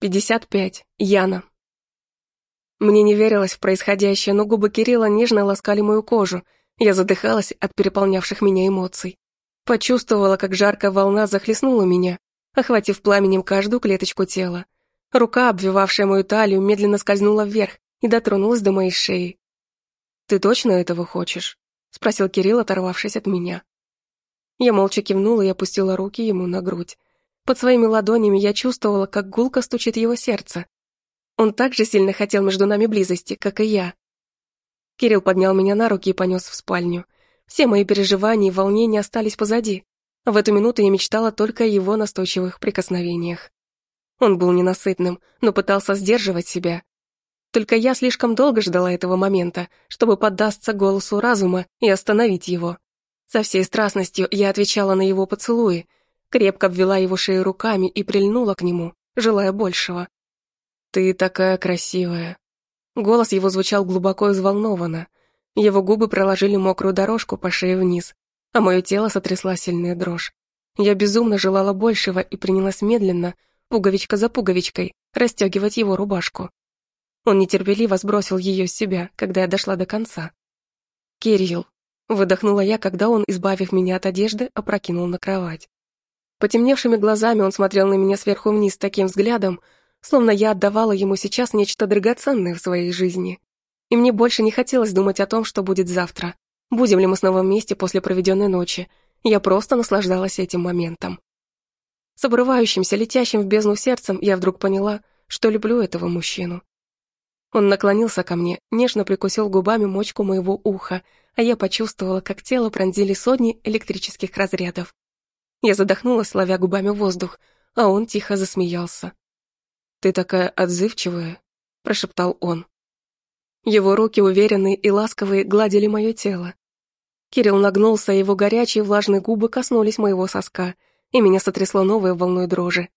55. Яна. Мне не верилось в происходящее, но губы Кирилла нежно ласкали мою кожу. Я задыхалась от переполнявших меня эмоций. Почувствовала, как жаркая волна захлестнула меня, охватив пламенем каждую клеточку тела. Рука, обвивавшая мою талию, медленно скользнула вверх и дотронулась до моей шеи. «Ты точно этого хочешь?» — спросил Кирилл, оторвавшись от меня. Я молча кивнула и опустила руки ему на грудь. Под своими ладонями я чувствовала, как гулко стучит его сердце. Он так же сильно хотел между нами близости, как и я. Кирилл поднял меня на руки и понес в спальню. Все мои переживания и волнения остались позади. В эту минуту я мечтала только о его настойчивых прикосновениях. Он был ненасытным, но пытался сдерживать себя. Только я слишком долго ждала этого момента, чтобы поддаться голосу разума и остановить его. Со всей страстностью я отвечала на его поцелуи, крепко обвела его шею руками и прильнула к нему, желая большего. «Ты такая красивая». Голос его звучал глубоко и взволнованно. Его губы проложили мокрую дорожку по шее вниз, а мое тело сотрясла сильная дрожь. Я безумно желала большего и принялась медленно, пуговичка за пуговичкой, расстегивать его рубашку. Он нетерпеливо сбросил ее с себя, когда я дошла до конца. «Кирилл», — выдохнула я, когда он, избавив меня от одежды, опрокинул на кровать. Потемневшими глазами он смотрел на меня сверху вниз таким взглядом, словно я отдавала ему сейчас нечто драгоценное в своей жизни. И мне больше не хотелось думать о том, что будет завтра. Будем ли мы снова вместе после проведенной ночи. Я просто наслаждалась этим моментом. С обрывающимся, летящим в бездну сердцем я вдруг поняла, что люблю этого мужчину. Он наклонился ко мне, нежно прикусил губами мочку моего уха, а я почувствовала, как тело пронзили сотни электрических разрядов. Я задохнулась, ловя губами воздух, а он тихо засмеялся. «Ты такая отзывчивая», — прошептал он. Его руки, уверенные и ласковые, гладили мое тело. Кирилл нагнулся, его горячие влажные губы коснулись моего соска, и меня сотрясло новой волной дрожи.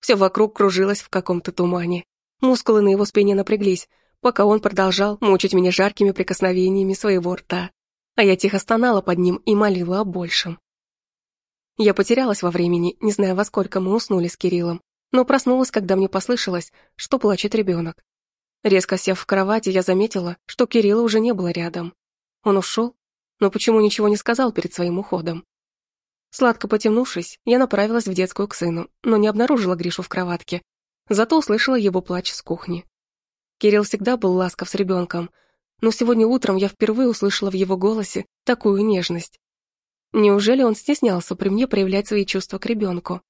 Все вокруг кружилось в каком-то тумане. Мускулы на его спине напряглись, пока он продолжал мучить меня жаркими прикосновениями своего рта, а я тихо стонала под ним и молила о большем. Я потерялась во времени, не зная, во сколько мы уснули с Кириллом, но проснулась, когда мне послышалось, что плачет ребенок. Резко сев в кровати, я заметила, что Кирилла уже не было рядом. Он ушел, но почему ничего не сказал перед своим уходом? Сладко потемнувшись, я направилась в детскую к сыну, но не обнаружила Гришу в кроватке, зато услышала его плач с кухни. Кирилл всегда был ласков с ребенком, но сегодня утром я впервые услышала в его голосе такую нежность. Неужели он стеснялся при мне проявлять свои чувства к ребенку?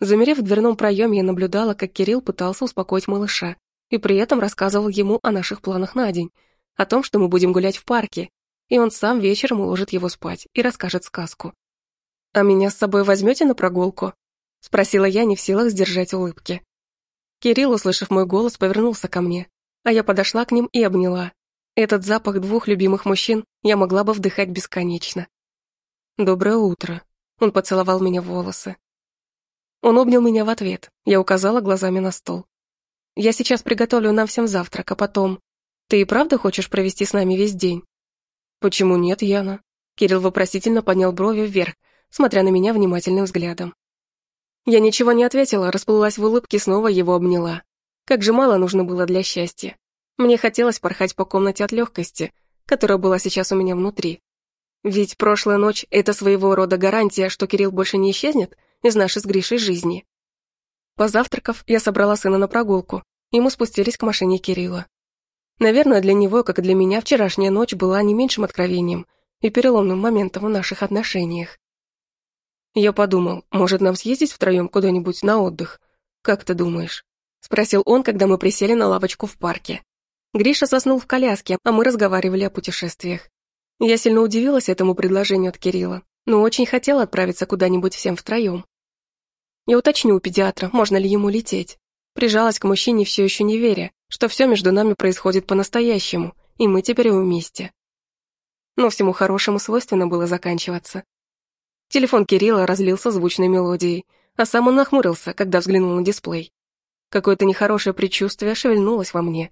Замерев в дверном проеме, я наблюдала, как Кирилл пытался успокоить малыша и при этом рассказывал ему о наших планах на день, о том, что мы будем гулять в парке, и он сам вечером уложит его спать и расскажет сказку. «А меня с собой возьмете на прогулку?» — спросила я, не в силах сдержать улыбки. Кирилл, услышав мой голос, повернулся ко мне, а я подошла к ним и обняла. Этот запах двух любимых мужчин я могла бы вдыхать бесконечно. «Доброе утро». Он поцеловал меня в волосы. Он обнял меня в ответ. Я указала глазами на стол. «Я сейчас приготовлю нам всем завтрак, а потом... Ты и правда хочешь провести с нами весь день?» «Почему нет, Яна?» Кирилл вопросительно поднял брови вверх, смотря на меня внимательным взглядом. Я ничего не ответила, расплылась в улыбке, снова его обняла. Как же мало нужно было для счастья. Мне хотелось порхать по комнате от легкости, которая была сейчас у меня внутри. Ведь прошлая ночь — это своего рода гарантия, что Кирилл больше не исчезнет из нашей с Гришей жизни. Позавтракав, я собрала сына на прогулку, и мы спустились к машине Кирилла. Наверное, для него, как и для меня, вчерашняя ночь была не меньшим откровением и переломным моментом в наших отношениях. Я подумал, может, нам съездить втроем куда-нибудь на отдых? Как ты думаешь? Спросил он, когда мы присели на лавочку в парке. Гриша соснул в коляске, а мы разговаривали о путешествиях. Я сильно удивилась этому предложению от Кирилла, но очень хотела отправиться куда-нибудь всем втроем. Я уточню у педиатра, можно ли ему лететь. Прижалась к мужчине, все еще не веря, что все между нами происходит по-настоящему, и мы теперь вместе. Но всему хорошему свойственно было заканчиваться. Телефон Кирилла разлился звучной мелодией, а сам он нахмурился, когда взглянул на дисплей. Какое-то нехорошее предчувствие шевельнулось во мне.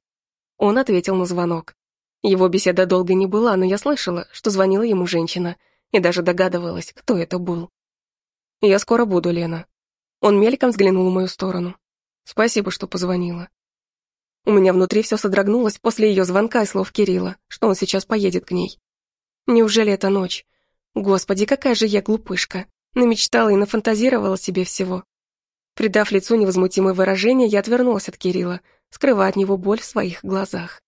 Он ответил на звонок. Его беседа долго не была, но я слышала, что звонила ему женщина, и даже догадывалась, кто это был. «Я скоро буду, Лена». Он мельком взглянул в мою сторону. Спасибо, что позвонила. У меня внутри все содрогнулось после ее звонка и слов Кирилла, что он сейчас поедет к ней. Неужели это ночь? Господи, какая же я глупышка. Намечтала и нафантазировала себе всего. Придав лицу невозмутимое выражение, я отвернулась от Кирилла, скрывая от него боль в своих глазах.